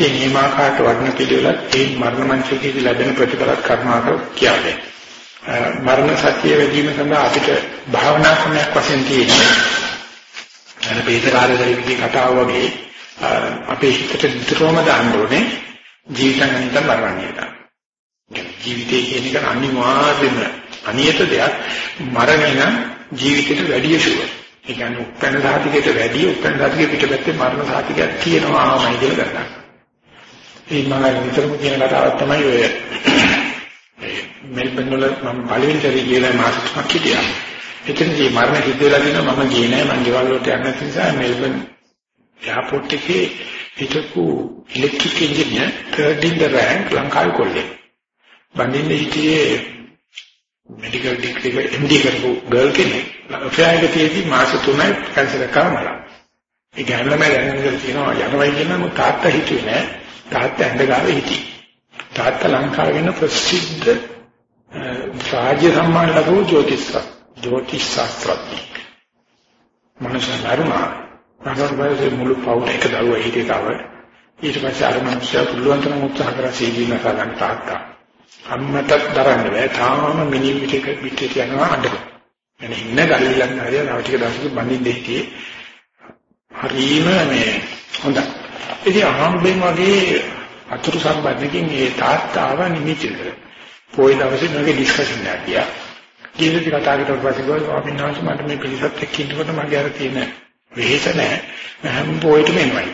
මරණ සතිය නියමාකාරට වඩන පිළිවෙලත් ඒ මරණ මංචකයේදී ලැබෙන ප්‍රතිඵලත් කර්මාකර කියන්නේ. මරණ සතිය වැඩිම සඳහා අපිට භාවනා ක්‍රමයක් වශයෙන් තියෙනවා. අර බේදකාරදරිගේ කතාව වගේ අපේ හිතට විතරම දාන්න ඕනේ ජීවිතයන්ට මරණයට. ජීවිතය කියන එක අනිවාර්යම අනියත දෙයක්. මරණය නම් ජීවිතේට වැඩි ෂුවර්. ඒ කියන්නේ උපැන්න සාතිකයට වැඩි උපැන්න සාතිකයේ පිටපැත්තේ මරණ සාතිකයක් තියෙනවාමයි කියලා ගන්නවා. ඒ මම විතරම කියන කතාවක් තමයි ඔය මෙල්බන් වල මම පළවෙනි සැරේ ගිහලා මාස තුනක් හිටියා. එතනදී මරණ සිද්ධ වෙලා දිනවා මම ගියේ නෑ මං ගෙවල් වලට යන්න නිසා මෙල්බන් එයාපෝට් එකේ හිටපු electric engineer third in the rank ලංකාවේ කොල්ලෙක්. බඳින්න හිටියේ මෙඩිකල් ඩිග්‍රී එක MD කරපු ගර්ල් කෙනෙක් ෆෙයාර් එක තියෙදි මාස 3යි කැන්සර් කරමලා. ඒ ගැනම දැනගෙන තියෙනවා යනවයි කියනම තාත්තා හිතුවේ නෑ. තාත්තා ඇඳ ගාවේ හිටියේ. තාත්තා ලංකාවේ වෙන ප්‍රසිද්ධ රාජ්‍ය සම්මාන ලැබුව ජ්‍යොතිෂ ජ්‍යොතිෂ ශාස්ත්‍රඥ. මනුෂ්‍ය නරුණා. නගරවලදී මුළු පවුල එක දරුවා හිටියේ තව. ඊට පස්සේ අර මනුස්සයා පුළුවන් තරම් උත්සාහ කරලා සීදීන කරගන්න තාත්තා. අම්මට දරන්න බෑ. තාම මිනි පිටක පිටේ යනවා අඬන. එන ඉන්න ගල්ලන් හරිය නව ටික දවසක බඳින්න දෙහිටි. හරීම මේ හොඳයි. ඉතින් අහම්බෙන් වගේ අතුරු සම්බන්ධකින් ඒ තාත්තාව නිමිති කරලා. පොයි දවසේ මගේ ඩිස්කෂන් එකක් ගියා. කීයද කතා කරලා පස්සේ ගොස් ස්වාමීන් වහන්සේ මට මේ පිළිසත් එක්ක ඉන්නකොට මගේ අර තියෙන වෙහෙස නැහැ. මම හැම පොයිටම එනවා.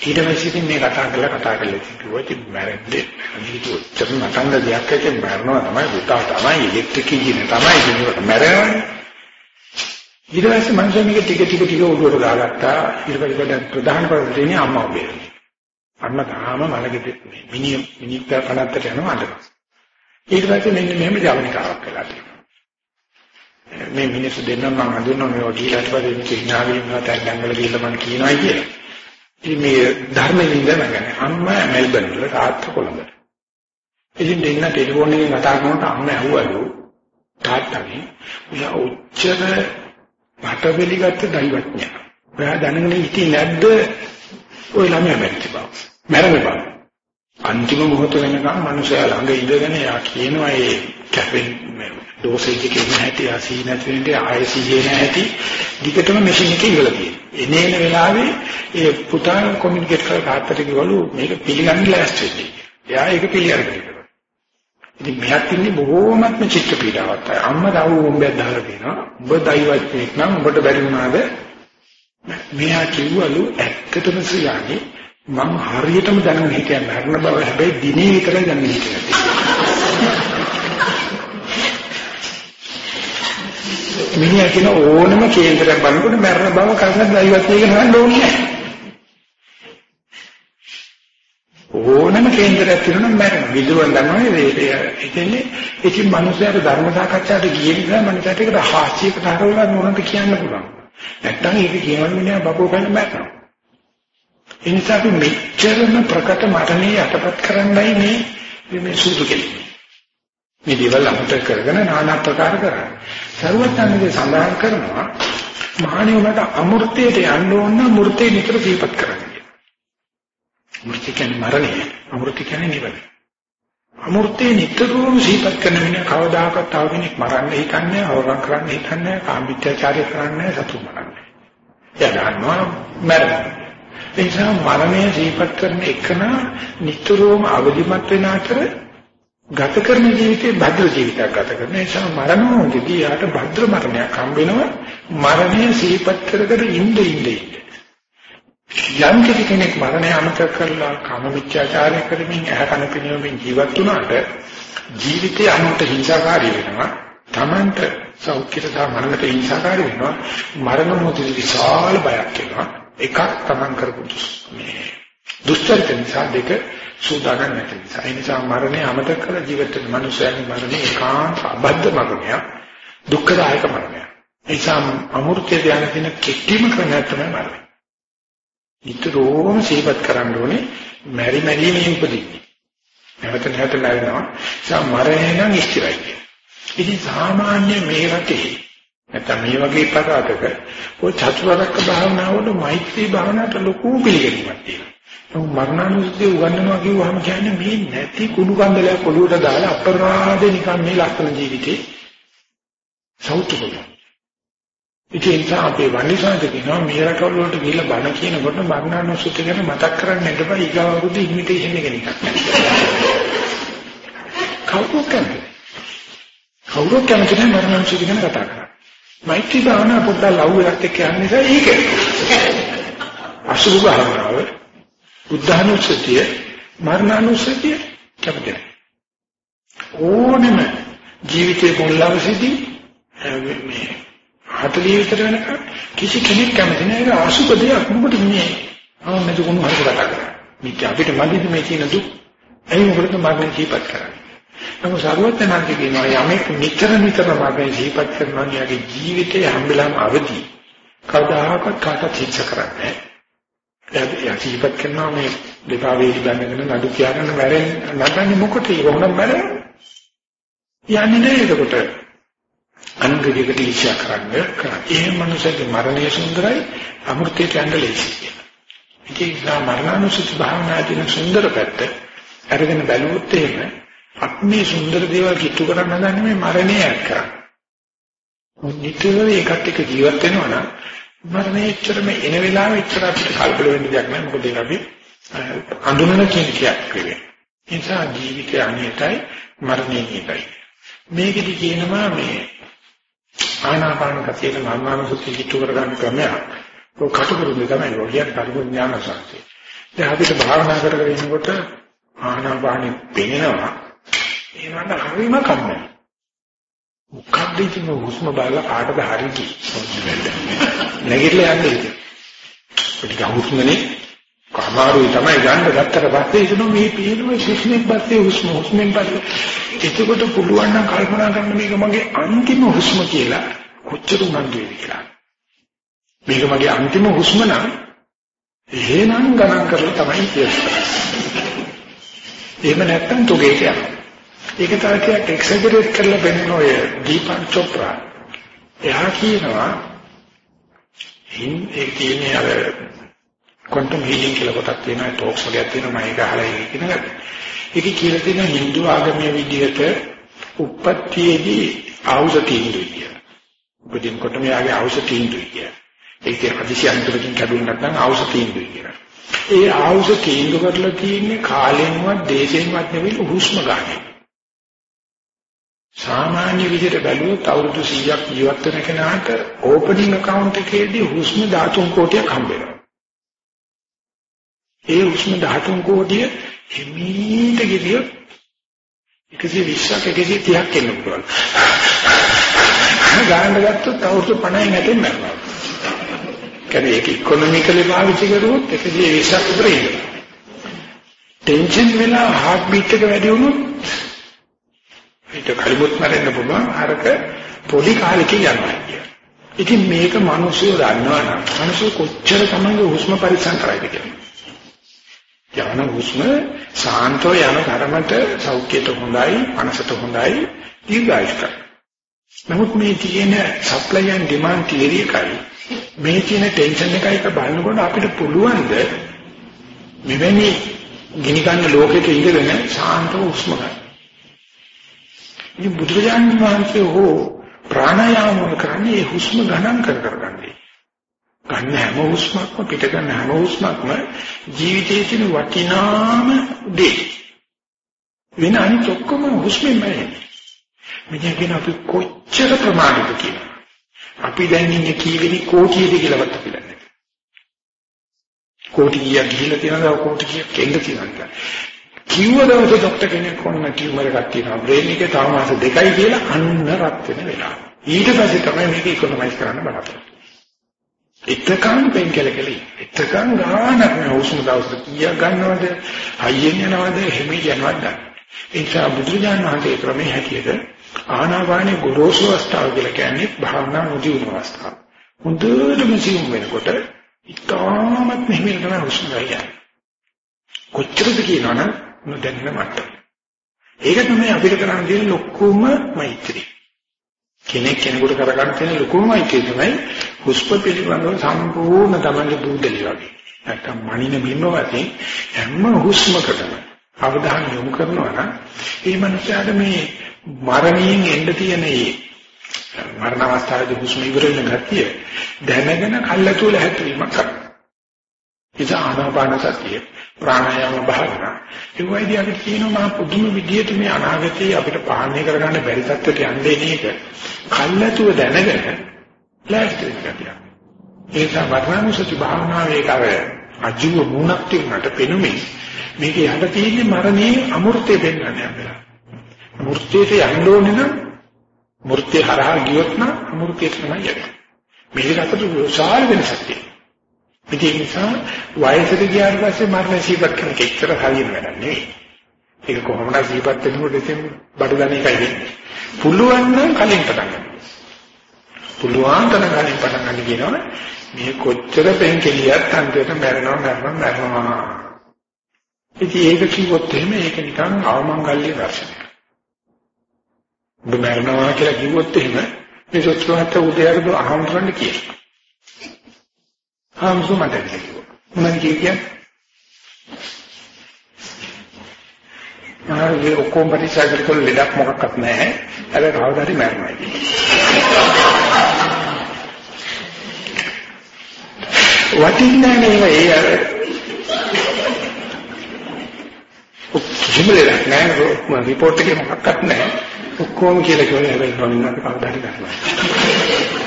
ඊට පස්සේ ඉතින් මේ කතා කරලා කතා කරලා කිව්වා ඉතින් මැරෙන්නේ අනිත් උත්තර නටන්න දෙයක් ඇයි මැරෙනවා තමයි පුතා තමයි ඉලෙක්ට්‍රික් ඉංජිනේර තමයි ඉන්නකොට මැරෙනවනේ ඊට පස්සේ මං මේක ටික ටික ටික උඩට දාගත්තා. ඊට පස්සේ ප්‍රධාන ප්‍රශ්නේ අම්මා බේරේ අන්න තාම මලගෙද මිනි මිනිත් 50ට යනවා අඬන ඊට පස්සේ මෙන්න මෙහෙම ජවනිකාවක් කළා මේ මිනිස්සු දෙන්නම් මම හඳුන්වනවා මේ ඔඩීලාට පස්සේ මේ කිනාවේ ඉන්නවා තැන්ගල ගිහලා මම කියනවා කියලා. ඉතින් මේ ධර්මයෙන් ඉඳනගෙන අම්මා මෙල්බන් වල තාත්තා කොළඹ. ඉතින් දෙන්න ටෙලිෆෝන් එකෙන් කතා කරනකොට අම්මා ඇහුවලු තාත්තගේ උයා උච්චර පටබෙලිගත් දෛවඥය. ඔයා දැනගෙන හිටියේ නැද්ද ওই ළමයා මැරිච්ච බව. මැරෙන බව. අන්තිම මොහොත වෙනකම් මනුස්සයා ළඟ ඉඳගෙන යා කියනවා ඒ කැපෙන් ඩෝසේජ් එකේ නැති ආසී නැති වෙන්නේ ආයසී නැති දිගටම මැෂින් එකේ ඉවලා තියෙනවා. එනේන වෙලාවේ ඒ පුතා කොමියුනිකේට් කරලා තාත්තට කිව්වලු මේක පිළිගන්න ලෑස්ති වෙන්න. එයා ඒක පිළිඅරගෙන ඉන්නවා. ඉතින් මෙහත් ඉන්නේ බොහෝමත්ම චිත්ත පීඩාවක්. අම්මා දාව උඹයක් දාලා තියෙනවා. උඹ දෛවත්වෙක් නම් උඹට බැරි වුණාද? මෙයා කිව්වලු ඇත්තටම සියන්නේ මම හරියටම දැනගෙන හිටියන් මරණ බව හැබැයි දිනේ විතරයි දැනගෙන හිටියේ. මිනිහා කියන ඕනම කේන්දරයක් බලනකොට මරණ බව කරන්න දෛවත්වයක නෑ ඕනේ නෑ. ඕනම කේන්දරයක් තියෙනවා මරණ. විදුරුවන් දන්නවනේ මේ ඉතින්නේ ඉතින් මිනිස්සුන්ට ධර්ම සාකච්ඡාට ගිය නිසා මනසට ඒකට හාස්‍යයකට හරවලා මොනවද කියන්න පුළුවන්. නැත්තම් ඒක කියවන්න මිනිහා බබෝ ගන්න මරනවා. ඒ නිසා අපි මෙච්චරම ප්‍රකට මරණේ යටපත් කරන්නයි මේ මේ සූදු කෙලින්නේ. මේ දේවල් අමතක කරගෙන নানা ප්‍රකාර කරා. සරුවත්න්නේ සඳහන් කරනවා මහණෙවුන්ට අමෘතයට යන්න ඕන මූර්තේ නිතර දීපත් කරන්නේ. මූර්ති කියන්නේ මරණය, අමෘත කියන්නේ නිවන. අමෘතේ නිතරම දීපත් කරන මිනිහ කවදාකවත් තව කෙනෙක් මරන්න හිතන්නේ, අවරම් කරන්න හිතන්නේ, කාමීත්‍යචාරය කරන්නේ, සතු මරන්නේ. එයා දන්නවා මරණ. ඒ නිසා මරණය ජීවත් කරන එකන නිතරම අවදිමත් වෙන අතර ගත කරන ජීවිතේ භද්‍ර ජීවිතයක් ගත කරන නිසා මරණ මොහොතදී යාට භද්‍ර මරණයක් හම්බ වෙනවා මරණය සිහිපත් කර කර ඉඳ ඉඳ යම් කෙනෙක් මරණය අමතක කරලා කාම මිත්‍යාචාරය කරමින් ඇහැ කන පිනවමින් ජීවත් වුණාට ජීවිතය අනුන්ට හිංසාකාරී වෙනවා. තමන්ට සෞඛ්‍යයට සහ මනකට හිංසාකාරී වෙනවා. මරණ මොහොතේ විශාල බයක් එනවා. එකක් තමන් කරපු මේ දුෂ්චරිත නිසා දෙක සූදානම් නැති නිසා. ඒ නිසා මරණය අමතක කර ජීවිත වෙන මනුස්සයන්ගේ මරණය ඒකාන්ත අබද්ධ මරණයක් දුක්ඛදායක මරණයක්. ඒ නිසා අමෘතය ධ්‍යාන දින කෙටිම ක්‍රමය තමයි මරණය. නිතරම සීපත් කරන්න ඕනේ මෙරි මෙරි මේ උපදින්නේ. නැවත නැවත ලැබෙනවා ඒ මරණය නම් ඉස්තිරයි ඉතින් සාමාන්‍ය මේ රටේ නැත්නම් මේ වගේ පරාතක ඔය චතුරාර්යක භාවනාවල මෛත්‍රී භාවනාවට ලොකු පිළිගැනීමක් තියෙනවා. නමුත් මරණානුස්සතිය උගන්වනවා කිව්වහම කියන්නේ මේ නැති කුණු කන්දලයක් ඔළුවට දාලා අපරාධේ නිකන් මේ ලක්ෂණ ජීවිතේ සෞතු කරනවා. ඉතින් අපේ වන්දිසාන්ත කියනවා මේ රටවල වලට ගිහිල්ලා බණ කියනකොට මරණානුස්සතිය ගැන මතක් කරන්නේ නැත්නම් ඊගාව අවුරුදු ඉන්විටේෂන් එක නිකන්. කවුරුත් කන්නේ කවුරුත් කැමති නැහැ මරණානුස්සතිය ගැන කතා කරන්න. මෛත්‍රී භාවනා පොඩ්ඩක් ලව් එකක් එක්ක යන නිසා ඒක. අසුභ භාවනාව බුද්ධානුස්සතිය මරණානුස්සතිය කැමති නැහැ. ඕනෙම ජීවිතේ පොළවසේදී මේ 40 විතර වෙනකම් කිසි කෙනෙක් කැමති නැහැ ඒක අසුභ දෙයක් මොකද මේ ආ මෙතන කොහොම හරි කතා කරන්නේ. මේක අපිට මදිද මේ කියන දුක් ඇයි මොකටද මරණය ජීවත් කරන්නේ. නමුත් සරුවත්නාන්ති කියනවා යමෙක් නිතර නිතර මගේ ජීවිත කරනවා යාගේ ජීවිතේ හැම්බෙලාම අවදි. කවදාහක්වත් කාටවත් හිච්ච කරන්නේ නැහැ. එයා ජීවිත කරනවා මේ දෙපා වේලි ගන්නගෙන නඩු කියාගෙන මැරෙන්න නඩන්නේ මොකටද? වුණා මැරෙන්න. යන්නේ නැහැ ඒකට. අනුගියකට ඉච්ඡා කරන්නේ කරා. ඒ මනුස්සයාගේ මරණය සුන්දරයි අමෘතයට යන්න ලේසියි. ඒක නිසා මරණානුසුති භාවනාදී සුන්දර පැත්ත අරගෙන බැලුවොත් එහෙම අපි මේ සුන්දර දේවල් කිට්ටු කරන්න හදන්නේ මේ මරණය යක් කරා. නිතර ඒකට එක ජීවත් වෙනවා නම් මරණය එච්චරම එන වෙලාවෙ එච්චර අපිට කල්පල වෙන්න දෙයක් නැහැ. මොකද ඒක අපි අඳුනන කියන කියක් වෙන්නේ. ඒ නිසා ජීවිතය අනියතයි මරණය නියතයි. මේකෙදි කියනවා මේ ආනාපාන කතියේ මරණානුසුති කිට්ටු කරගන්න ක්‍රමයක්. ඔය කටුකුරුනේ තමයි ඔය කියන්නේ කටුකුරු ඥාන සාහිත්‍ය. දැන් අපිට භාවනා කරගෙන ඉන්නකොට ආනාපානෙ පෙනෙනවා ඒවට හරිම කම්මැලි. මොකක්ද ඉතින් හුස්ම බලලා කාටද හරිටි නැගිටලා යන්නේ ඒක. පිටික හුස්මනේ කමාරුයි තමයි ගන්න ගත්තට පස්සේ ඉතන මේ පිළිම හුස්මෙන් පස්සේ හුස්ම හුස්මෙන් පස්සේ එතකොට පුළුවන් නම් කල්පනා කරන්න මේක මගේ අන්තිම හුස්ම කියලා කොච්චර උනන්දු වෙද කියලා. මේක මගේ අන්තිම හුස්ම නම් එහෙනම් ගණන් කරලා තමයි කියන්නේ. එහෙම නැත්තම් තුගේට යනවා. ඒක තව ටිකක් එක්සැජරේට් කරලා බෙන්න ඔය දීපක් චොප්රා. එහා කියනවා හින් ඒ කියන්නේ අර ක්වොන්ටම් හීලින් කියලා කොටක් තියෙනවා ටෝක්ස් වගේක් තියෙනවා මම ඒක අහලා ඒක කියනවා. ඒක කියලා තියෙන Hindu ආගමේ විදිහට උප්පත්තියේදී ආවුස තීන්දුවයි කියලා. උපදින කොටම යාගේ ආවුස තීන්දුවයි කියලා. ඒක හදිසි අන්තරකින් කැඩුණ නැත්නම් ආවුස තීන්දුවයි කියලා. ඒ ආවුස තීන්දුව කරලා තියෙන්නේ කාලෙන්වත් දේශෙන්වත් නෙවෙයි හුස්ම ගන්න. සාමාන්‍ය විදිහට බැලුවොත් අවුරුදු 100ක් ජීවත් වෙන කෙනාට ඕපනින් account එකේදී හුස්ම 13 කෝටියක් හම්බ වෙනවා. ඒ හුස්ම 13 කෝටිය හිමීට ගියොත් 120ක් 130ක් එන්න පුළුවන්. ගාන්න ගත්තොත් අවුරුදු 50 නැතෙන් මරනවා. කියන්නේ ඒක ඉකොනොමිකලි පාවිච්චි කරුවොත් 120ක් විතර ඉන්නවා. ටෙන්ෂන් වෙලා හાર્ට් බීට් එක වැඩි වුණොත් ඊට කලිමුත් මැරෙන්න පුළුවන් අරක පොඩි කාලෙකින් යනවා කියන්නේ. ඉතින් මේක මිනිස්සු දන්නවා නම් මිනිස්සු කොච්චර තමයි හුස්ම පරිසම් කරයිද කියන්නේ. යන හුස්ම සාන්තෝ යන ධර්මත සෞඛ්‍යයට හොඳයි, මනසට හොඳයි, දීර්ඝායුෂක. නමුත් මේ තියෙන සප්ලයි ඇන්ඩ් ඩිමාන්ඩ් තියරි එකයි මේ තියෙන ටෙන්ෂන් එකයි එක බලනකොට අපිට පුළුවන් ද මෙවැනි ගිනි ගන්න ලෝකෙක ඉඳගෙන සාන්තව හුස්ම ගන්න. ඉතින් බුදුරජාණන් වහන්සේ හෝ ප්‍රාණායාම කරන්නේ හුස්ම ගණන් කර කර ගන්නේ. ගන්න හැම හුස්මක්ම පිට ගන්න හැම හුස්මක්ම ජීවිතයේ තියෙන වටිනාම දේ. වෙන අනිත් ඔක්කොම හුස්මෙන්මයි. මෙතන කියන අපි කොච්චර ප්‍රමාණිත කියලා. අපි දැන් ඉන්නේ කීවෙනි කෝටියද කියලාවත් අපි දන්නේ නැහැ. කෝටි කීයක් ගිහිල්ලා තියෙනවද කෝටි කීයක් එන්න තියෙනවද? කිව්ව දවසේ ડોක්ටර් කෙනෙක් කොන්න ටියුමර් එකක් තියෙනවා බ්‍රේන් එකේ තව මාස දෙකයි කියලා අන්න රත් වෙන වෙලාව. ඊට පස්සේ තමයි මේක ඉකොනොමයිස් කරන්න බලන්නේ. එතකන් පෙන් කෙලකලි. එතකන් ගානක් නෑ උස්ම දවසට කීයක් ගන්නවද? හයියෙන් යනවද? හිමි යනවද? ඒ නිසා බුදුරජාණන් වහන්සේ ක්‍රමයේ හැටියට ආනාපානේ ගොරෝසු අවස්ථාව කියලා කියන්නේ භාවනා නොදියුණු අවස්ථාව. හොඳටම සිවුම් වෙනකොට ඉතාමත් මෙහෙම තමයි හුස්ම ගන්න. කොච්චරද කියනවනම් නොදැන්න මට්ටම. ඒක තමයි අපිට කරන්න තියෙන ලොකුම මෛත්‍රිය. කෙනෙක් කෙනෙකුට කරගන්න තියෙන ලොකුම මෛත්‍රිය තමයි හුස්ම පිළිබඳව සම්පූර්ණ තමන්ගේ බුද්ධලි වගේ. නැත්තම් මනින බිම්ම වශයෙන් හැම හුස්මකටම අවධානය යොමු කරනවා නම් ඒ මනුස්සයාට මේ මරණයෙන් එන්න තියෙන මේ මරණ අවස්ථාවේදී හුස්ම ඉවර වෙන ගතිය දැනගෙන කල්ලාතුල හැටවීමක් කරනවා. ඒ ආනාපාන සතිය ප්‍රාණායාම භාවනා ඒ වයිදී අපිට කියනවා මා පුදුම විදියට මේ අනාගතේ අපිට පාලනය කරගන්න බැරි තත්ත්වයට යන්නේ නේක කල්ලාතුව දැනගෙන ලෑස්ති වෙන්න ගතිය. ඒ නිසා වර්ණානුසති භාවනාවේ කර අජීව මුණක් තිබුණාට පෙනුමේ මේක යට තියෙන්නේ මරණයේ අමෘතය පෙන්වන්නේ අපිට. මූර්තියට යන්න ඕනේ නම් මූර්තිය හරහා ගියොත් නම් අමෘතය තමයි යන්නේ. මේක අතට විශාල වෙනසක් තියෙනවා. ඒ නිසා වයසට ගියාට පස්සේ මරණ සීපත් කරන කෙච්චර හරියන වැඩක් නෙවෙයි. ඒක කොහොමද සීපත් වෙනකොට ඉතින් බඩු ගන්න එකයි වෙන්නේ. පුළුවන් නම් කලින් පටන් ගන්න. පුළුවන් තරම් කලින් පටන් ගන්න කියනවනේ මේ කොච්චර පෙන් කෙලියක් අන්තිමට මැරෙනවා මැරෙනවා මැරෙනවා. ඉතින් ඒක කිව්වොත් එහෙම ඒක නිකන් අවමංගල්‍ය දර්ශනයක්. ඔබ මැරෙනවා කියලා කිව්වොත් එහෙම මේ සොච්චුහත් උදේට අහම්තුරන්න කියලා. හාමුදුරු මට කිව්වා. මොනවද කියන්නේ? ආයේ ඔක්කොම පරිසරයක කොල්ල ලෙඩක් මොකක්වත් නැහැ. හැබැයි කවදා හරි මැරෙනවා වටින්නේ නේ ඒ අර කිසිමලක් නැහැ රිපෝට් එකේ මොකක්වත් නැහැ. ඔක්කොම කියලා කියනවා හැබැයි කවදා හරි කරනවා.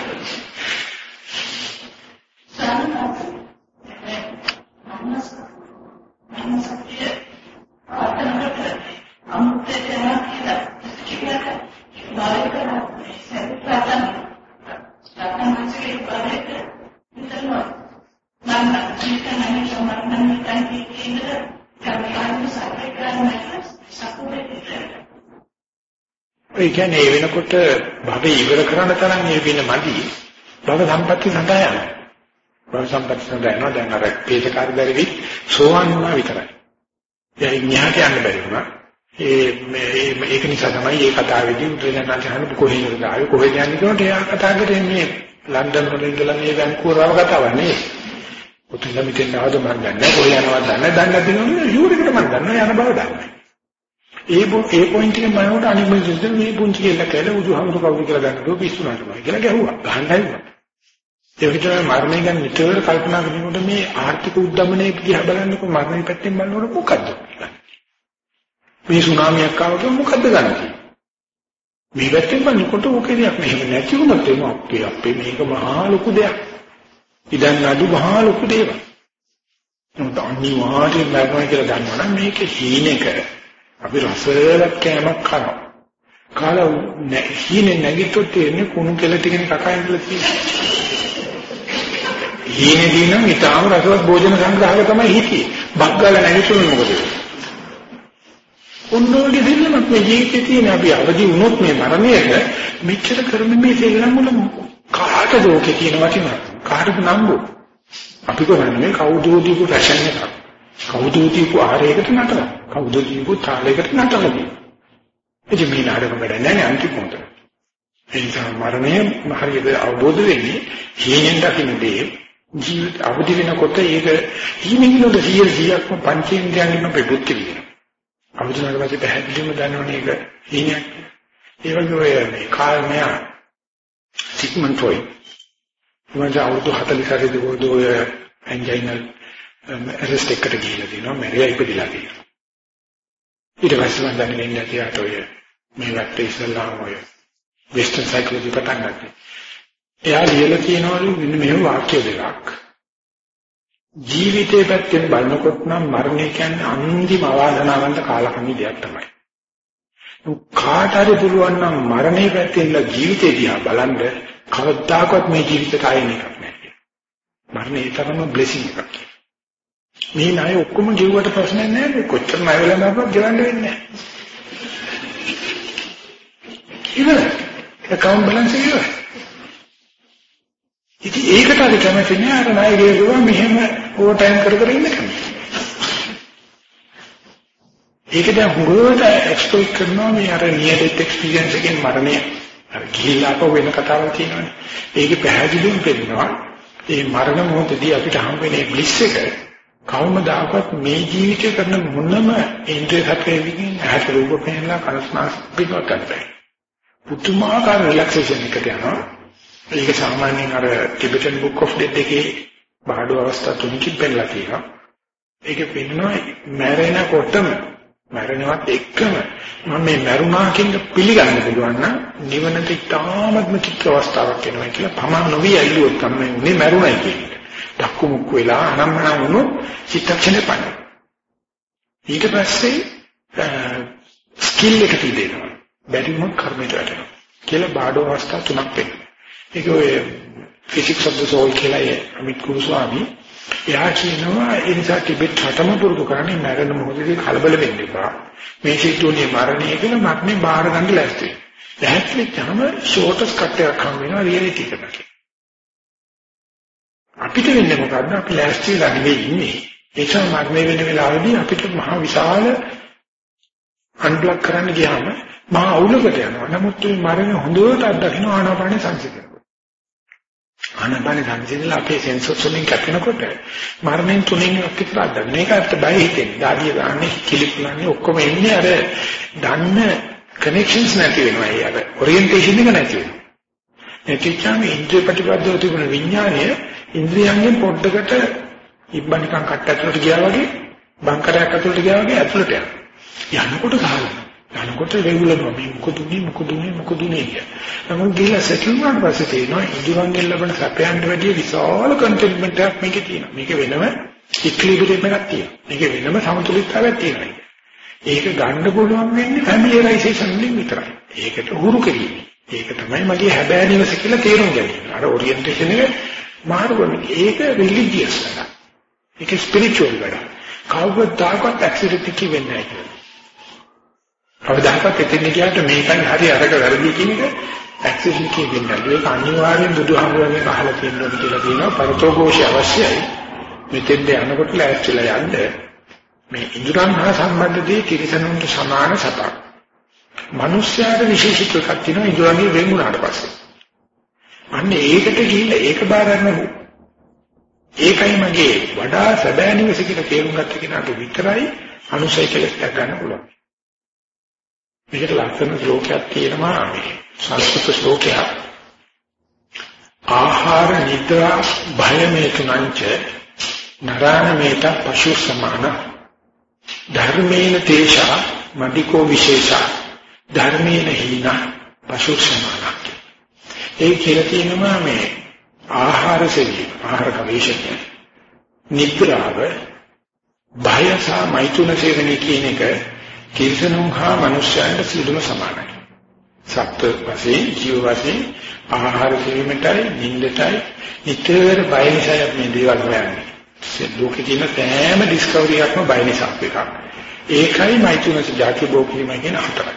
ඒ කියන්නේ ඒ වෙනකොට භවය ඉවර කරන තරම් මේ වෙන මදි භව සම්පatti සඳහා යනවා. භව සම්පatti සඳහා යනවා දැන් අර පේසකාර බැරිවි සෝවන් වුණා විතරයි. දැන් ඥාට යන්න බැරි වුණා. ඒ මේක නිසා තමයි මේ කතාවේදී උදේට ගන්න කොහෙන්ද ආවේ කොහෙද යන්නේ කියනට එයා කතා කරන්නේ ලන්ඩන් වල ඉඳලා මේ වැන්කූවරව කතාවක් නේ. ඔතන මිතෙන් ආවද මම දන්නේ නැහැ කොහේ යනවද දන්නේ නැහැ දන්නේ නැතිනම් යූරිකට මම දන්නවා යන බව දන්නේ. ඒ ඒ පොයින්ට් එක මනෝට අනිත් මිනිස්සුන්ට මේ පුංචි කියලා කියලා බුදුහාමුදුර කවුද කියලා ගන්නකොට පිස්සුනාටමයි කියලා ගැහුවා. ගහන්නයි. ඒ විතරයි මරණය ගැන නිතර කල්පනා කරනකොට මේ ආර්ථික උද්දමනයේ දිහා බලනකොට මරණය පැත්තෙන් බලනකොට මොකද්ද? මේ සුනාමියක් ආවම මොකද්ද ගන්නේ? මේ පැත්තෙන් බලනකොට මොකේදයක් මෙහෙම නැති වුණොත් එම අපේ අපේ මේක මහා ලොකු දෙයක්. ඉතින් අඩු මහා ලොකු දෙයක්. නමුත් අනිවාර්යයෙන්ම මරණය කියලා දන්නවනම් මේක හීනෙක අපි රසවත් කෑමක් කනවා. කාලා හීනේ නැගිට්ටොත් එන්නේ කුණු කෙල ටිකනේ කකා ඉඳලා තියෙන්නේ. හීනේදී නම් ඊටාම රසවත් භෝජන සංග්‍රහක තමයි හිටියේ. බග්ගල නැගිටුනේ මොකද? උන්නෝගේ දෙන්නමත් මේ ජීවිතේ තියෙන අපි අවදි වුණොත් මේ මරණයට මෙච්චර කරන මේ සෙල්ලම් වල කාටද ඕකේ තියෙන වටිනාකම? කාටද නම්බු? අපි කරන්නේ කවුදෝ දීපු ෆැෂන් එකක්. කවුදෝ දීපු ආරයකට නටන. කවුදෝ දීපු තාලයකට නටන. එදින මේ නාටකෙ වැඩ නැහැ අන්තිම මොහොත. ඒ නිසා මරණය හරියට අවබෝධ වෙන්නේ හීනෙන් දකින්න දේ ජීවිත අවදි වෙනකොට ඒක හීනෙන් නෝද 100ක්ම පංචේන්ද්‍රයන්ගෙන් ප්‍රබුද්ධ වෙනවා. අවදි වෙනකොට පස්සේ පැහැදිලිවම දන්නවනේ ඒක හීනයක්. ඒ වගේ ඔය මේ කාර්මය සිග්මන්ඩ් ෆ්‍රොයිඩ් මම අවුරුදු 40 හරි දුවද ඔය ඇන්ජයිනල් ඇරෙස්ට් එකට ගිහිල්ලා තිනවා මැරියා ඉපදිලා තියෙනවා. ඊට පස්සේ මම දැනගෙන ඉන්නේ තියාට ඔය මේ වැටේ ඉස්සල්ලාම ඔය වෙස්ටර්න් සයිකොලොජි පටන් ගත්තා. එයා ලියලා තියෙනවලු මෙන්න මේ වාක්‍ය දෙකක්. ජීවිතේ පැත්තෙන් බලනකොට නම් මරණය කියන්නේ අන්තිම අවාසනාවන්ත කාලකන්ණි දෙයක් තමයි. කාට හරි පුළුවන් නම් මරණය පැත්තෙන් ජීවිතේ දිහා බලන්න කවදාකවත් මේ ජීවිතේ කායින් එකක් නැහැ. මරණය තරම බ්ලෙසිං එකක්. මේ ණය ඔක්කොම ගෙවුවට ප්‍රශ්නයක් නැහැ. කොච්චර ණය වෙලා නැවතුත් ගෙවන්න වෙන්නේ නැහැ. ඉවරයි. account balance එක ඉවරයි. ඉතින් ඒකට අර කැමති නෑ අර ණය ගෙවුවා මෙහෙම ඕවර් ටයිම් කර කර ඉන්න කැමති. ඒක දැන් හුරුවට එක්ස්ප්ලෝර් කරනවා මේ අර නියර ඩෙත් එක්ස්පීරියන්ස් එකෙන් මරණය අර ගිහිල්ලා අප වෙන කතාවක් තියෙනවානේ. ඒකේ පැහැදිලිවම පෙන්නනවා මේ මරණ මොහොතදී අපිට හම් වෙන්නේ බ්ලිස් එක කවමදාකවත් මේ ජීවිතය කරන මොනම ඉන්ද්‍රිය සැපයකින් ඇහැට රූප පේනලා කනස්නාස් පිටව ගන්නෑ. පුදුමාකාර රිලැක්සේෂන් එකට යනවා. ඒක සාමාන්‍යයෙන් අර ටිබෙටන් බුක් ඔෆ් ඩෙඩ් එකේ බාඩු අවස්ථා තුනකින් පෙන්නලා තියෙනවා. ඒක පෙන්නවා මැරෙනකොටම මැරෙනවත් එක්කම මම මේ මැරුණා කියන පිළිගන්න පුළුවන් නම් නිවනට ඉතාමත්ම චිත්ත අවස්ථාවක් වෙනවා කියලා පමා නොවි ඇල්ලුවොත් තමයි උනේ මැරුණයි කියන්නේ. ඩක්කු මුක්ක වෙලා අනම්මන වුණු චිත්තක්ෂණේ පණ. ඊට පස්සේ ස්කිල් එක තියදෙනවා. බැරිම කර්මයට වැටෙනවා. කියලා බාඩෝ අවස්ථා තුනක් වෙනවා. ඒක ඔය ෆිසික්ස් ඔෆ් ද සෝල් කියලා අමිත් කුරුස්වාමී එයා කියනවා ඒ නිසා ටිබෙට් රටම පුරුදු කරන්නේ මරණ මොහොතේ කලබල වෙන්න එපා. මේ සිද්ධුනේ මරණය කියලා මරණය බාර ගන්න ලෑස්ති. ලෑස්ති වෙච්චාම ෂෝටස් කට් එකක් හම් වෙනවා රියැලිටි එකට. අපිට වෙන්නේ මොකද්ද? අපි ලෑස්ති වෙලා නෙවෙයි ඉන්නේ. ඒ නිසා මම මේ වෙන වෙලාවේදී අපිට මහ විශාල අන්බ්ලොක් කරන්න ගියාම මහා අවුලකට යනවා. නමුත් මේ මරණ හොඳට අත්දකින්න ආනාපාන සංසිඳනවා. ආනාපාන සංසිඳලා අපේ සෙන්සර්ස් වලින් කැපෙනකොට මරණයෙන් තුලින් අපිට අත්දකින්න. මේක අපිට බය හිතෙන්නේ. ඩාඩිය ගන්න, කිලිපුණන්නේ ඔක්කොම එන්නේ අර දන්න කනෙක්ෂන්ස් නැති වෙනවා. ඒ අර ඔරියන්ටේෂන් එක නැති වෙනවා. ඒ කියන්නේ ඉන්ද්‍රිය ප්‍රතිපදාව තිබුණ විඥානය ඉන්ද්‍රියයන්ගෙන් පොඩ්ඩකට ඉබ්බා නිකන් කට්ට ඇතුලට ගියා වගේ බංකරයක් ඇතුලට ගියා වගේ ඇතුලට යනවා. යනකොට ගහනවා. යනකොට රෙගුලර් මේ මොකද උනේ මොකද උනේ මොකද උනේ කිය. නමුත් ගිහලා සෙටල් වුණාට පස්සේ තේරෙනවා ඉදිරියෙන් ලැබෙන සැපයන්ට වැඩිය විශාල කන්ටෙන්ට්මන්ට් එකක් මේකේ තියෙනවා. මේක වෙනම ඉක්ලිබ්‍රියම් එකක් තියෙනවා. මේක වෙනම සමතුලිතතාවයක් තියෙනවා. ඒක ගන්න පුළුවන් වෙන්නේ ෆැමිලියරයිසේෂන් වලින් විතරයි. ඒකට හුරු කිරීම. ඒක තමයි මගේ හැබෑ නිවස කියලා තේරුම් ගැනීම. අර ඔරියන්ටේෂන් එක මාරුවන ඒක රිලිජියස් වැඩක්. ඒක ස්පිරිචුවල් වැඩක්. කවදාකවත් ඇක්සිඩන්ට් වෙන්නේ නැහැ. කවදාකවත් එතන ගියාට මේකයි හරි අරක වැරදි කියන එක ඇක්සිඩන්ට් කියන්නේ. ඒක අනිවාර්යෙන් බුදුහාමුදුරනේ අහලා තියෙනවා කියලා කියනවා පරතෝഘോഷය අවශ්‍යයි. මෙතෙන්ද යනකොට ලෑස්තිලා යන්න මේ ඉන්ද්‍රයන් හා සම්බන්ධදී කිරිසනුන්ට සමාන සතක්. මිනිස්යාට විශේෂිත එකක් තියෙනවා ඉන්ද්‍රයන්ගේ වෙන් වුණාට පස්සේ. අන්න ඒකට ගිහිල්ලා ඒක බාරන්න ඒකයි මගේ වඩා සැබෑ නිවස කියලා තේරුම් ගත්ත කෙනාට විතරයි අනුසය කියලා ගන්න පුළුවන්. මේකට ලක්ෂණ ශ්ලෝකයක් තියෙනවා මේ සංස්කෘත ශ්ලෝකයක්. ආහාර නිද්‍රා භය මේතුනංච නරාණ මේත පශු සමාන ධර්මේන තේෂා මදිකෝ විශේෂා ධර්මේන හීන පශු සමාන ඒ කියලා තියෙනවා මේ ආහාර සෙවි ආහාර ගවේෂණය නිද්‍රාව භය සහ මෛතුන සේවනයේ කියන එක කිරිසනුන් හා මනුෂ්‍යයන්ට සියලුම සමානයි. සත්ත්ව වශයෙන් ජීව වශයෙන් ආහාර සෙවීමටයි නිින්දටයි නිතර බය නිසා මේ දේවල් හොයන්නේ. ලෝකේ තියෙන සෑම ඩිස්කවරි එකක්ම බය නිසා එකක්. ඒකයි මෛතුනස ජාති බෝකීම කියන හතරයි.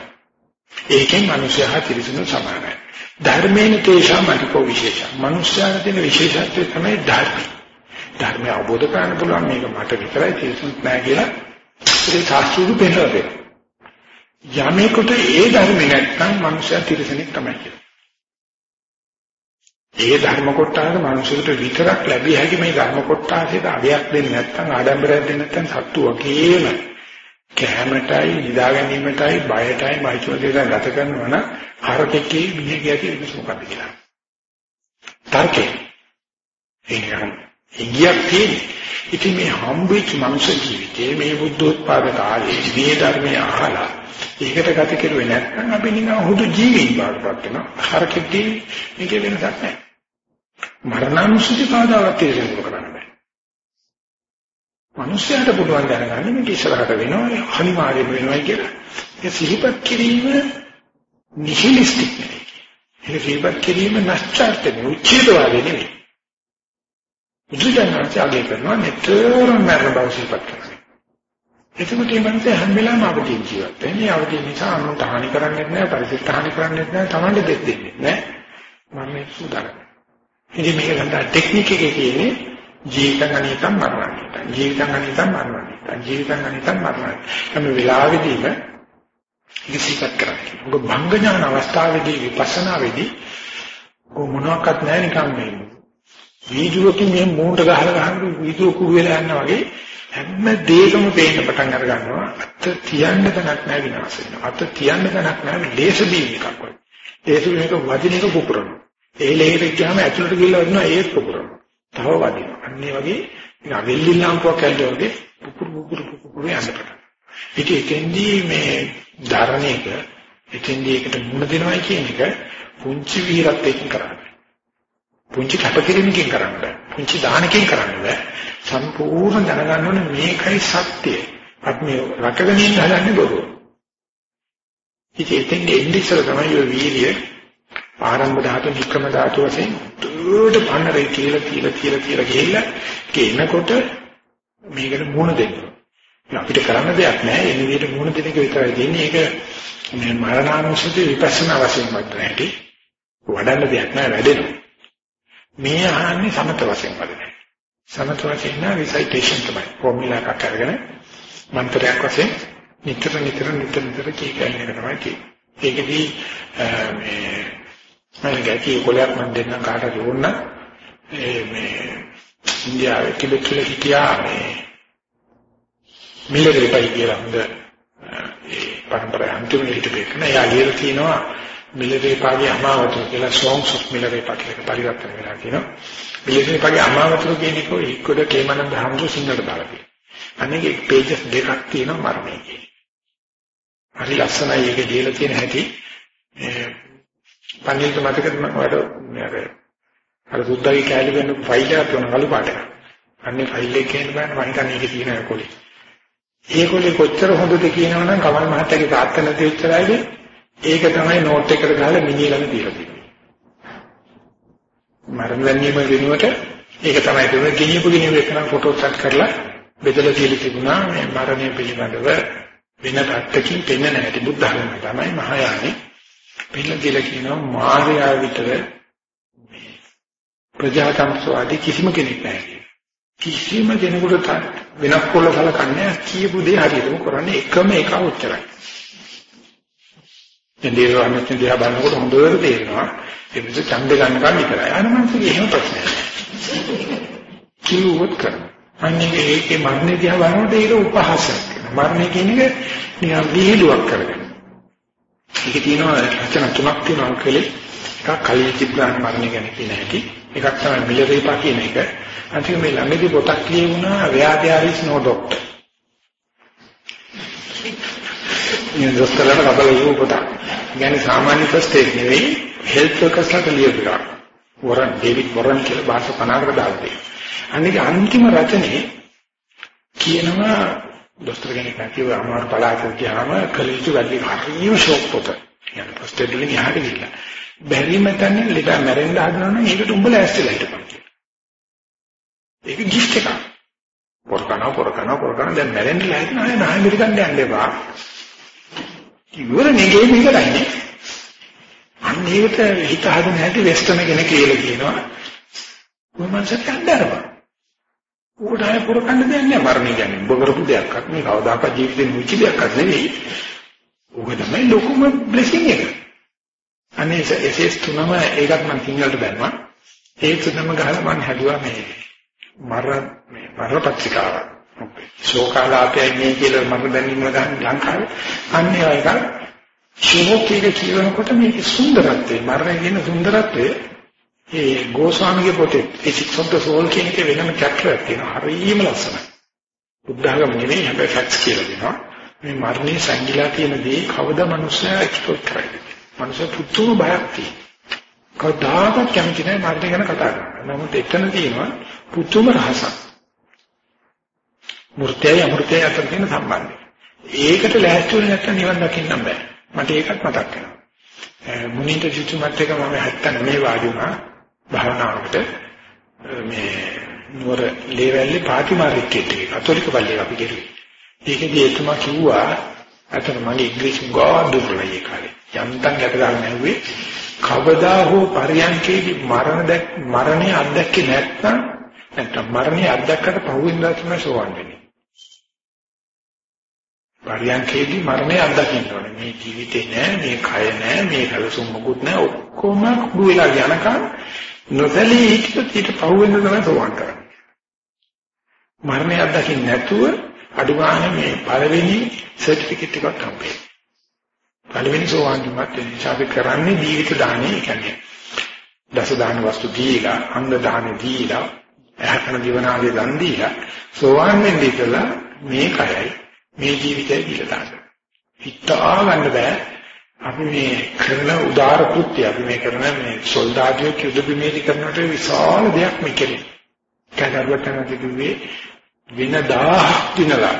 ඒකෙන් මනුෂ්‍ය හා කිරිසනුන් සමානයි. ධර්මේන තේෂා මනිකෝ විශේෂ. මනුෂ්‍යයන්ට තියෙන විශේෂත්වය තමයි ධර්ම. ධර්මය අවබෝධ කරගන්න පුළුවන් මේක මට විතරයි තේරුම් නැහැ කියලා ඒ සාස්ත්‍රීය පෙන්නලා යමෙකුට ඒ ධර්ම නැත්නම් මනුෂ්‍යයා තිරසනෙක් තමයි කියන්නේ. ඒ ධර්ම කොටාද මනුෂ්‍යයට විතරක් ලැබිය හැකි මේ ධර්ම කොටාසේට අවියක් දෙන්නේ නැත්නම් ආඩම්බරයක් දෙන්නේ නැත්නම් සත්තු වගේම කැමැටයි නිදා ගැනීමටයි බයටයි මයිචෝදේලා ගත කරනවා නම් හරකෙකේ මිනිහ කියති වෙනස මොකක්ද කියලා. තර්කේ ඒකන් ඉගියක් තියෙන්නේ. ඉතින් මේ හම්බෙච්ච මනුෂ්‍ය ජීවිතේ මේ බුද්ධෝත්පාද කාලේ මේ ධර්මය අහලා ඒකට ගත කෙරුවේ නැත්නම් අපි නිකන් හුදු ජීවීන් බවටපත් වෙනවා. හරකෙද්දී මේක වෙනසක් නැහැ. මරණානුස්සති කාදාවත් තේරුම් කරන්න බෑ. මිනිස්යාට පුළුවන් දැනගන්න මේක ඉස්සරහට වෙනවා අනිවාර්යම වෙනවා කියලා. ඒ සිහිපත් කිරීම නිහිලිස්ටික් නෙවෙයි. ඒ සිහිපත් කිරීම නැස්චාර්ත නෙවෙයි, උච්චේදවාදී නෙවෙයි. බුදුජානනාචාර්ය කරනවා නිතරම මරණ බව සිහිපත් කරනවා. එතකොට මේ මනසේ හැම වෙලාවෙම අවදීන් ජීවත් වෙන්නේ. අවදීන් නිසා අනුන්ට හානි කරන්නේ නැහැ, පරිසරයට හානි කරන්නේ නැහැ, Tamande දෙත් දෙන්නේ නැහැ. මම මේ සූදානම්. ඉතින් මේක ගන්න ටෙක්නික් එකේ කියන්නේ ජීවිතං අනිතං මරණං. ජීවිතං අනිතං මරණං. ජීවිතං අනිතං මරණං. හැම වෙලාවෙදීම ඉතිසිකත් කරන්නේ. ඔබ භංග ඥාන අවස්ථාවේදී විපස්සනා වෙදී ඔය මොනවාක්වත් නැහැ නිකන් මේ වීදුරකින් මේ මූණට ගහලා ගහන වීදුර කුඩු වෙලා යනවා වගේ හැම දෙයකම පේන්න පටන් අර ගන්නවා අත තියන්න තැනක් නැහැ විනාශ වෙනවා අත තියන්න තැනක් නැහැ ලේස බීම් එකක් වගේ ලේස බීම් එක වදින එක පුපුරනවා ඒ ලේහෙට ගියාම ඇතුළට ගිහලා වදිනවා ඒත් පුපුරනවා තව වදිනවා. අන්න ඒ වගේ නිකන් වෙල්ලි ලාම්පුවක් ඇල්ලුවා වගේ පුපුරු පුපුරු පුපුරු යන්න පටන් ඉතින් එතෙන්දී මේ ධර්මයක එතෙන්දී ඒකට මුණ දෙනවා කියන එක පුංචි විහිරත්වයකින් කරන්නේ පුංචි කැපකිරීමකින් කරන්නේ පුංචි දානකින් කරන්නේ සම්පූර්ණ දැනගන්න ඕනේ මේකයි සත්‍යය. අපි මේ රකගෙන ඉන්න හදන්නේ බොරුව. ඉතින් එතෙන් එන්නේ ඉස්සර තමයි ඔය වීර්ය ආරම්භ ධාතු වික්‍රම ධාතු වශයෙන් දුරට පන්නරේ කියලා කියලා කියලා කියලා ගිහිල්ලා කේනකොට මේකට මුණ දෙන්න. අපිට කරන්න දෙයක් නැහැ. ඒ විදිහට මුණ දෙන එක විතරයි දෙන්නේ. ඒක මේ මරණානුස්සති විපස්සනා වශයෙන් වඩන හැටි වඩන්න දෙයක් නැහැ වැඩෙනවා. මේ අහන්නේ සමත වශයෙන් වඩන. සමත වශයෙන් නා රිසයිටේෂන් තමයි. ෆෝමියුලා එකක් අරගෙන මන්ත්‍රයක් වශයෙන් නිතර නිතර නිතර නිතර කියගෙන යන තමයි කියන්නේ. ඒකදී මේ මම ගැටි කොලයක් මම දෙන්න කාටද ඕන මේ ඉන්දියාවේ ටිබෙට් වල හිටියා මේ මිලරේපයි කියලා හොඳ ඒ පරම්පරාව අන්තිමට හිටපෙන්න එයා ලියලා තිනවා මිලරේපාගේ අමාවතුර කියලා songs of මිලරේපා කියලා පරිවර්තන වෙලා කියනවා මිලරේපාගේ අමාවතුර කියන එක එක්කඩ කේමනන්ද හම්දු සිංහලට දාලා තියෙනවා. අනේක pages දෙකක් තියෙනවා මරණය කියන හරි ලස්සනයි. ඒක ලියලා තියෙන හැටි. පන්නිල්ට මතකද මම ඔයාලට අර අර සුද්දාගේ කැලේ වෙන ෆයිල් එකක් තියෙන කළු පාට එකක්. අන්නේ ෆයිල් එක කියන්න බෑ මම හිතන්නේ ඒකේ තියෙන කොලේ. ඒ කොලේ කොච්චර හොඳද කියනවනම් කමල් මහත්තයාගේ තාත්තා නැති වෙච්චරයිද ඒක තමයි නෝට් එකකට ගහලා මිනිහ ළඟ තියලා තියෙන්නේ. මරණ වැන්නීම වෙනුවට ඒක තමයි දුන්නේ ගෙනියපු ගෙනියපු එක නම් ෆොටෝ සෙට් කරලා බෙදලා තියලා තිබුණා මේ මරණය පිළිබඳව වෙන පැත්තකින් පෙන්වන්න නැති බුද්ධ ධර්මය තමයි මහායානේ පිළ කියලා කියනවා මාර්යා විතර ප්‍රජාතන්ත්‍රවාදී කිසිම කෙනෙක් නැහැ. කිසිම කෙනෙකුට වෙනස් කොල්ල සලකන්නේ කියපු දේ හරියටම කරන්නේ එකම එක උච්චරයි. දැන් දේවානත් දිහා බලනකොට හොඳට තේරෙනවා ඒ විදිහ ඡන්ද ගන්නකම් විතරයි. අර මනසේ එහෙම ප්‍රශ්නයක් නැහැ. කිව්වොත් කරනවා. අන්නේ ඒකේ මරණය දිහා බලනකොට ඒක උපහාසයක්. මරණය කියන එක නිකන් විහිළුවක් කරගෙන. ඒකේ තියෙනවා රචන තුනක් තියෙනවා අංකලේ. එකක් කලිය චිත්‍රාන් මරණය ගැන කියන හැටි. එකක් තමයි මිලරේපා කියන එක. අන්තිම මේ ළඟදී පොතක් ලියුණා where there is no doctor. මේ දොස්තරලා කපලා ලියපු පොතක්. කියන්නේ සාමාන්‍ය ෆස්ට් ඒඩ් නෙවෙයි හෙල්ත් වර්කර්ස්ලාට ලියපු එකක්. වොරන් ඩේවිඩ් වොරන් කියලා භාෂා 50කට දාලා තියෙනවා. අනික අන්තිම රචනයේ කියනවා දොස්තර කෙනෙක් නැතිව අමාරු පළාතට ගියාම කලිතු වැඩි හරියම ෂොක් පොත. يعني ෆස්ට් එඩ් වලින් යහට ගිහිල්ලා. බැරිම තැනින් ලෙඩ මැරෙන්න හදනවා නම් ඒකට උඹලා ඇස්තිලා හිටපන් කියලා. ඒක ගිෆ්ට් එකක්. පොරකනවා පොරකනවා පොරකනවා දැන් මැරෙන්න ලෑස්ති නැහැ නාය මෙරිකන් යන්න එපා. ඉවරනේ ගේම ඉවරයිනේ. අන්න ඒකට හිත හදන හැටි වෙස්ටර්න් කෙනෙක් කියලා කියනවා. ඔය මනසට අඬනවා. උකට ආය පුරකන්න දෙයක් නෑ මරණය කියන්නේ. ඔබ කරපු දෙයක්වත් මේ කවදාකවත් ජීවිතේ මුචි දෙයක්වත් නෙවෙයි. ඔබ තමයි ලොකුම බ්ලෙසිං එක. අනේ එසේස් තුනම ඒකත් මම සිංහලට දැම්මා. ඒ තුනම ගහලා මම හැදුවා මේ මර මේ මර පත්‍රිකාව. ශෝකාලාපයයි මේ කියලා මම දැනීම ගන්න ලංකාවේ. අන්නේ ඒක ශෝකයේ කියනකොට මේක සුන්දරත්වය මරණය කියන සුන්දරත්වය ඒ ගෝස්වාමීගේ පොතේ Ethics of the Soul කියන එක වෙනම chapter එකක් තියෙනවා. හරියම ලස්සනයි. බුද්ධඝම නෙමෙයි හැබැයි facts කියලා දෙනවා. මේ මරණය සංගිලා තියෙන දේ කවදා මනුස්සයා එක්ස්පෝර්ට් කරයිද? මනුස්සය පුතුම බයක් තියෙනවා. කවදාකවත් කැමති නැහැ මරණය ගැන කතා කරන්න. නමුත් එතන තියෙනවා පුතුම රහසක්. මූර්තයයි අමෘතයයි අතර තියෙන සම්බන්ධය. ඒකට ලෑස්ති වෙන්නේ නැත්නම් නිවන් දකින්න බෑ. මට ඒකත් මතක් වෙනවා. මුනින්ද සිතුමත් එක මම 79 වාඩි වුණා භාවනාවට මේ නුවර ලේවැල්ලේ පාටිමාරික්කේට කතෝලික පල්ලියක අපි ගිහුවේ. ඒකදී එතුමා කිව්වා අතන මගේ ඉංග්‍රීසි ගොඩ දුර්වලයි ඒ කාලේ. යන්තම් ගැට ගන්න ඇහුවේ කවදා හෝ පරියන්කේදී මරණ දැක් මරණය අත්දැකේ නැත්නම් නැත්නම් මරණය අත්දැක්කට පහුවෙන්දා තමයි සෝවන් වෙන්නේ. පරියන්කේදී මරණය අත්දකින්න ඕනේ. මේ ජීවිතේ නෑ, මේ කය නෑ, මේ කලසුම් මොකුත් නෑ. ඔක්කොම කුඩු වෙලා යනකම් නොසලී හිටියොත් ඊට පහුවෙන්ද තමයි සෝවන් කරන්නේ. මරණය අත්දකින්න නැතුව අඩුගානේ මේ පළවෙනි සර්ටිෆිකේට් එකක් හම්බෙන්නේ. පළවෙනි සෝවාන් වීමත් නිසා අපි කරන්නේ ජීවිත දානේ කියන්නේ. දස දාන වස්තු දීලා, අංග දාන දීලා, ඇහැකන දිවනාදී දන් දීලා සෝවාන් වෙන්නේ කියලා මේ කයයි මේ ජීවිතයයි දීලා දාන්න. හිතා ගන්න බෑ අපි මේ කරන උදාර කෘත්‍ය අපි මේ කරන මේ සොල්දාදියෝ යුද බිමේදී කරනට විශාල දෙයක් මේ කෙරේ. කනරුවට නැතිුවේ වෙන 1000ක් දිනලා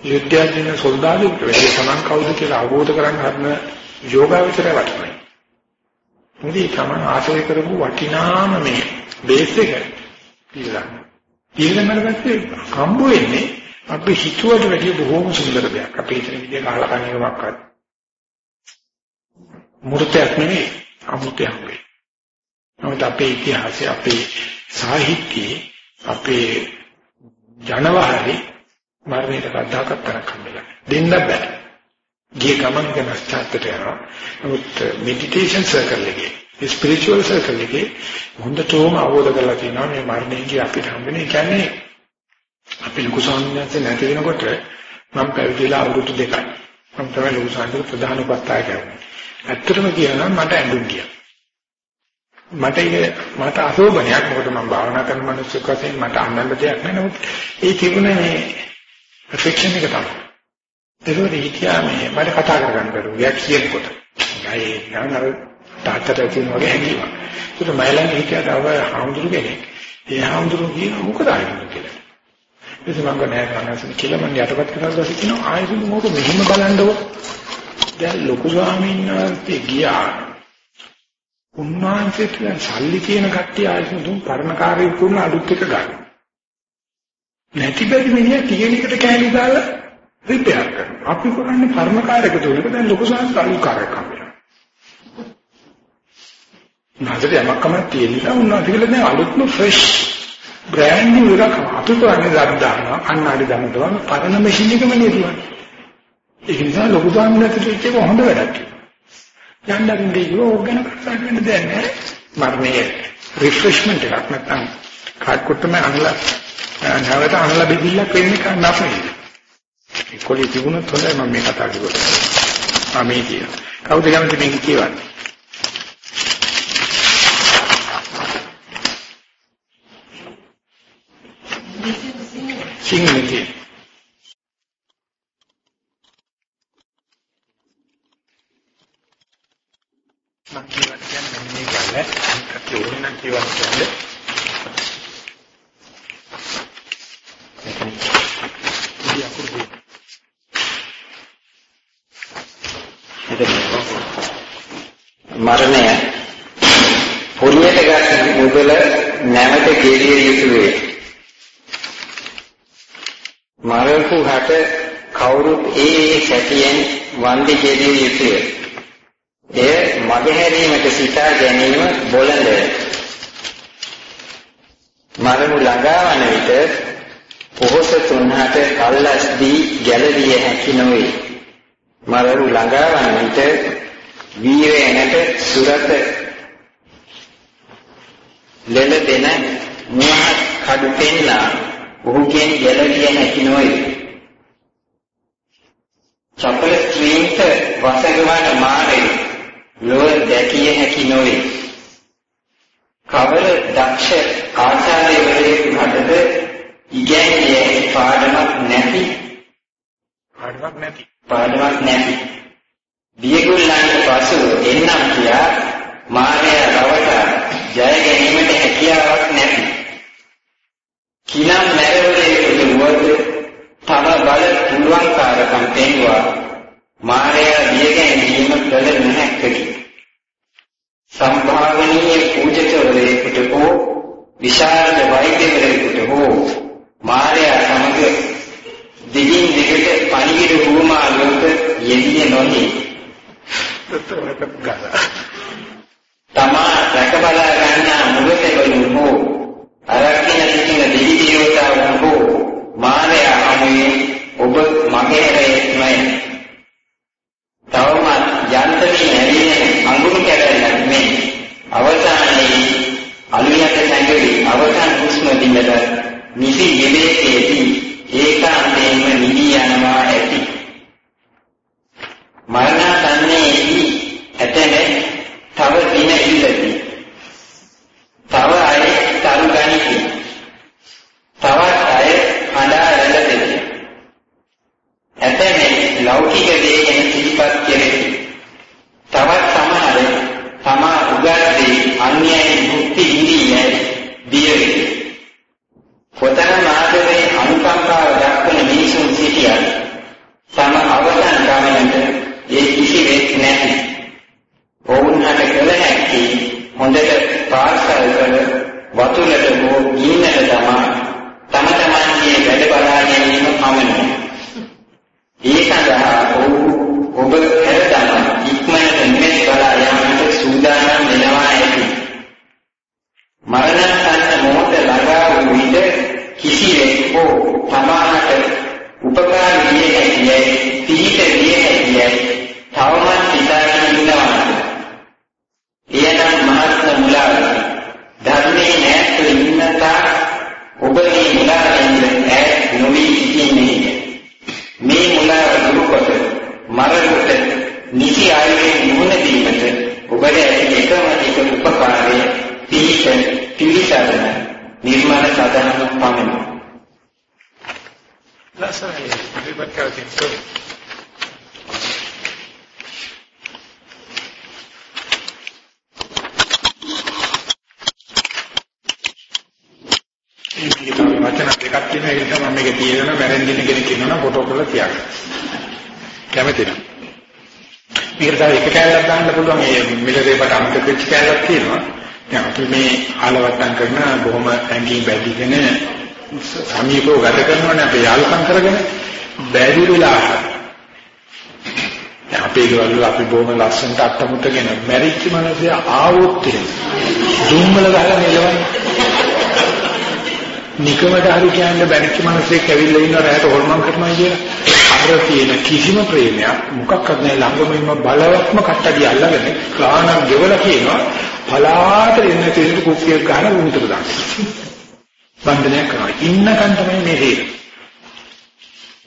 යුද්ධයෙන් දින සොල්දාදුන්ට වැඩි සමන් කවුද කියලා අවබෝධ කරගන්න හදන යෝගාවචරය වටනයි. මොකද ඒ තමන් ආශ්‍රය කරපු වටිනාම මේ බේස් එක පිළිගන්න. ඊළඟට පස්සේ හම්බ වෙන්නේ අපි හිතුවට වැඩිය බොහෝම සුන්දර දෙයක්. අපි හිතන විදිහ කාලා කණේකක්වත් මූර්තයක් නෙමෙයි අමුතයක් වෙයි. නමුත් අපේ ඉතිහාසය අපේ සාහිත්‍යයේ අපේ ජනවහරේ මරණයට කද්දාකත් තරක් හම්බෙලා. දෙන්න බෑ. ගිය ගමන් ගැන ස්ථාපිත යනවා. නමුත් මෙඩිටේෂන් සර්කල් එකේ, ස්පිරිචුවල් සර්කල් එකේ හොඳටම අවබෝධ කරලා තියෙනවා මේ මරණයේදී අපිට හම්බෙන්නේ කියන්නේ අපි ලොකු සංඥාන්ත නැති වෙනකොට මම පැවිදිලා අවුරුදු දෙකයි. මම තමයි ලොකු සංඥාන්ත ප්‍රධාන උපස්ථාය කරන්නේ. ඇත්තටම කියනවා මට ඇඬුම් ගියා. මට ඒක මට අශෝභනයක් මොකද මම භාවනා කරන මිනිස්සුක වශයෙන් මට අන්නන්න දෙයක් නෑ නමුත් ඒ තිබුණේ මේ ෆික්ෂන් එක තමයි. ඒකෝට හිතියා මේ මට කතා කරගන්න බැරුව ගියා කියනකොට. ගායේ නංගර තාත්තට කියන වගේ හැංගීමක්. ඒක මයිලන් හිතියා තව හාමුදුරු කෙනෙක්. ඒ හාමුදුරු කියන මොකද ආයෙත් කියලා. ඒක මම නෑ කනසන කියලා මම යටපත් කරලා දැසි කියනවා ආයෙත් මොකද මෙහෙම බලන්නකො. දැන් ලොකු ස්වාමීන් වහන්සේ ගියා උන්වහන්සේට සල්ලි කියන කට්ටිය ආයෙත් දුන් පරණකාරී පුරුණ අලුත් එක ගන්න. නැති බැරි මිනිහා තියෙන එකට කෑලි දාලා රිපෙයාර් කරනවා. අපි කරන්නේ පරණකාරයක දුන්නක දැන් ලොකු සංස්ථා අලුකාරයක් හම්බෙනවා. නැදට යමක් කමක් තියෙනවා උන්වහන්සේ කියලා දැන් අලුත්ම ෆ්‍රෙෂ් බ්‍රෑන්ඩ් නිව් එකක් අපි කරන්නේ දාන්න අන්නාඩි දාන්න දුවන පරණ මැෂින් එකම නේ දුවන්නේ. ඒක නිසා ලොකු දාන්න නැතිව ඒක හොඳ වැඩක්. යන්නකින් දෙයියෝ ඕක ගැන කතා කරන්න දෙයක් නැහැ. මරණයේ රිෆ්‍රෙෂ්මන්ට් එකක් නැත්නම් කාඩ් කොට්ටම අනලා නැවත අනලා බෙදිල්ලක් වෙන්නේ කන්නපේ. ඒකෝලි තිබුණොත් හොඳයි මම මේ කතා කරුවා. ආ මේ කියන. කවුද කැමති මේක කියවන්නේ? සිංහලයේ මම කියවන්න කියන්නේ මේ ගාල කටි ඕනනම් කියවන්න කියන්නේ මරණය පොරියට ගන්න මුදල නැවත ගෙලිය යුතුය. මරණු හට කවුරුත් ඒ ඒ සැටියෙන් වන්දි ගෙලිය යුතුය. එය මගහැරීමට සිතා ගැනීම බොළඳය. මරණු ළඟා වන විට පොහොස තුන්හට කල්ලස් දී ගැලවිය හැකි නොවේ. මරණු ළඟා වන විට වීරයනට සුරත ලෙල දෙන මුවහත් කඩු පෙන්නා ඔහුගෙන් ගැලවිය හැකි නොවේ. චපල ස්ත්‍රීන්ට වසඟවන මානෙ ලොව දැකිය හැකි නොවේ. කවර දක්ෂ ආචාර්යවරයෙකු ¿Qué මේකට තව එක කැලලක් දාන්න පුළුවන්. මේ මිලරේපට අමතක වෙච්ච කැලලක් තියෙනවා. දැන් අපි මේ ආලවට්ටම් කරන බොහොම ඇඟින් බැඳිගෙන සමීපව ගත කරනවානේ අපි යාළුකම් කරගෙන. බැරි වෙලා. අපේ ගෙවල් අපි බොහොම ලස්සනට අත්තමුත්තගෙන මැරිච්ච මිනිස්සු ආවොත් දුම්මල ගහලා නෙලවන්නේ නිකමට හරි කියන්න බැරිච්ච මිනිස්සෙක් ඇවිල්ලා ඉන්න රැයට හොල්මන් කරනවා කියලා. අර තියෙන කිසිම ප්‍රේමයක් මොකක්වත් නැහැ ළඟම ඉන්න බලවත්ම කට්ටඩිය අල්ලගෙන ගානක් ගෙවලා කියනවා පලාට එන්න තියෙන කුක්කියක් ගන්න උන්ටට දාන්න. බන්ධනයක් කරනවා. ඉන්නකන් තමයි මේ දේ.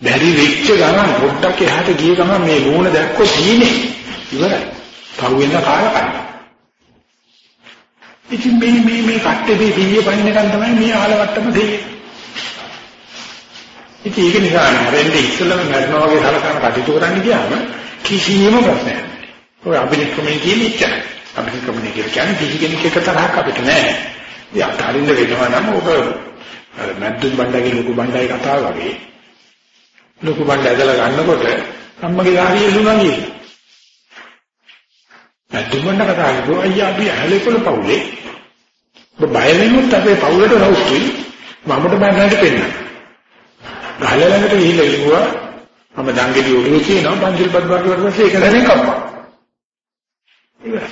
බැරි වෙච්ච ගමන් පොඩ්ඩක් එහාට ගිය ගමන් මේ මූණ දැක්කොත් ඉන්නේ ඉවරයි. පහුවෙන්ද කාලා කනවා. ඉතින් මේ මේ මේ කට්ටේ දිවිය පයින් එකන් තමයි මේ ආලවට්ටම දෙන්නේ. ඉතින් ඒක නිසා නැරෙන්නේ ඉස්සෙල්ලම මරනවා වගේ සලකන කටයුතු කරන්න ගියාම කිසිම ප්‍රශ්නයක් නැහැ. ඔය අභිනික්‍රමයේ කියන්නේ ඉච්චයි. අභිනික්‍රමයේ කියන්නේ කිසි කෙනෙක් එක තරහක් අපිට නැහැ. ඉතින් අතරින්ද වෙනවා නම් ඔබ මැද්දුම් බණ්ඩගේ ලොකු බණ්ඩයි කතාව වගේ ලොකු බණ්ඩ ඇදලා ගන්නකොට අම්මගේ ධාරිය දුනා කියලා. මැද්දුම් බණ්ඩ කතා කරලා අයියා අපි ඇලෙකොළ පවුලේ ඔබ බය වෙනුත් අපේ පවුලට රවුස්තුයි මමට බයකට පෙන්නන. ගහල ළඟට ගිහිල්ලා ඉලුවා මම දංගෙඩි ඔළුව කියනවා පන්සිල් පද බාර වලට ඒක දැනෙන් කප්පා. ඉවරයි.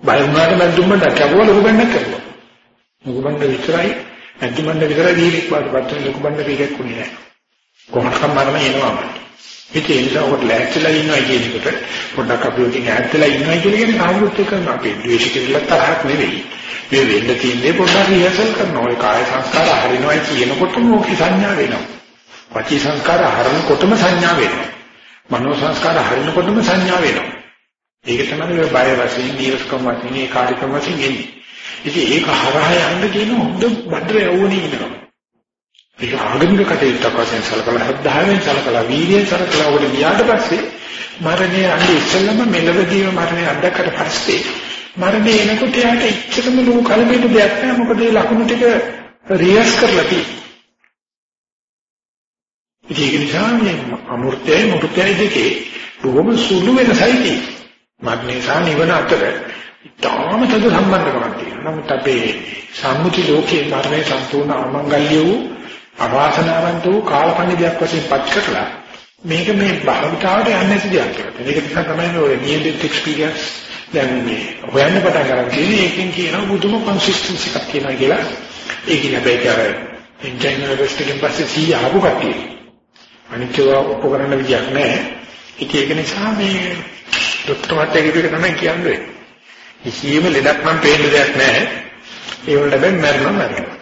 බය වුණාට මැද්දුම් බණ්ඩ කවුව ලොකු බණ්ඩක් කරුවා. ලොකු බණ්ඩ විතරයි මැද්දුම් බණ්ඩ විතරයි දීලික් වාටපත් ලොකු බණ්ඩ කීයක් උනේ නැහැ. කොහොමද මරණ එනවා මට. ඉතින් ඒ නිසා ඔකට ලෑස්තිලා ඉන්නවා කියන එකට පොඩ්ඩක් අපි ඔකින් ඈත්ලා ඉන්නවා කියන එක කාටවත් එක්ක අපේ ද්වේෂ කියලා තරහක් නෙවෙයි. මේ වෙන්න තියෙන්නේ පොඩ්ඩක් රිහර්සල් කරනවා. ඒ කාය සංස්කාර හරිනවා කියනකොටම ඕකේ සංඥා වෙනවා. වචී සංස්කාර හරනකොටම සංඥා වෙනවා. මනෝ සංස්කාර හරිනකොටම සංඥා වෙනවා. ඒක තමයි ඔය බය වශයෙන්, දීර්ඝකම් වශයෙන්, ඒ කාර්යකම් වශයෙන් එන්නේ. ඉතින් ඒක හරහා යන්න කියන හොඳ බද්ද යවුණේ ඉන්නවා. ඒක ආගමික කටයුත්තක් වශයෙන් සලකලා හදාගෙන සලකලා වීර්යයෙන් සලකලා ඔබට ගියාට පස්සේ මරණය අන්නේ ඉස්සෙල්ලම මෙලවදීම මරණය අත්දැකකට පස්සේ මරණය එනකොට යාට ඉච්ඡතම ලෝක කලබෙට දෙයක් නැහැ මොකද ඒ ලකුණු ටික රියස් කරලා තියෙන්නේ. ඒක නිසා මේ අමෘතයයි මුර්තයයි දෙකේ බොහොම සුළු වෙනසයි තියෙන්නේ. මරණය සහ නිවන අතර ඉතාම තද සම්බන්ධකමක් තියෙනවා. නමුත් අපේ සම්මුති ලෝකයේ මරණය සම්පූර්ණ අමංගල්‍ය වූ අවාසනාවන්ත වූ කාලපණිදයක් වශයෙන් පත් කරලා මේක මේ භාවිතාවට යන්නේ නැති දෙයක් කියලා. මේක නිසා තමයි ඔය near death experience දැන් මේ හොයන්න පටන් ගන්න තියෙන්නේ. ඒකෙන් කියනවා බුදුම consistency එකක් කියනවා කියලා. ඒක හැබැයි අර එන්ජිනියර් වෙස්ටකින් පස්සේ සී ආපු කට්ටිය. අනිත්‍යව උපකරණ විදියක් නැහැ. ඒක නිසා මේ ડોක්ටර් මහත්තයා කියපු එක තමයි කියන්නේ. කිසියම් ලෙඩක් නම් පේන්න දෙයක් නැහැ. ඒ වලට බෑ මරණ මරණ.